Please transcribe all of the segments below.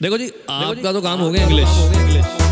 देखो जी आपका तो काम हो गया इंग्लिश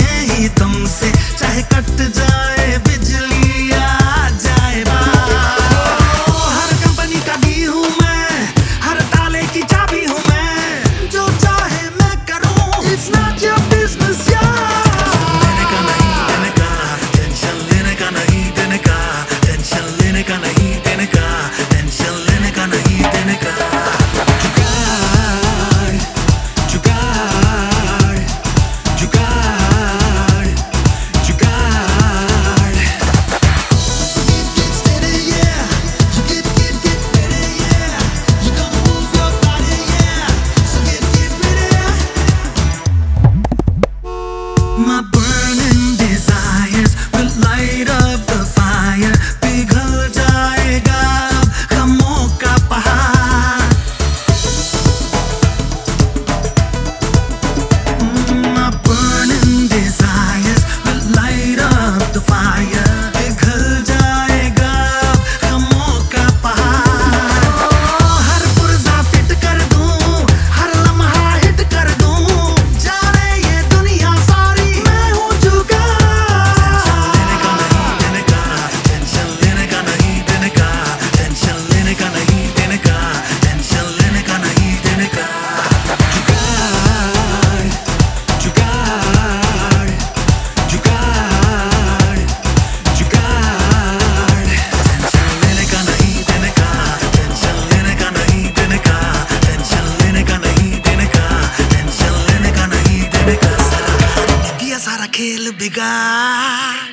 ही तुमसे चाहे कट जाए बिजली। खेल बिगाड़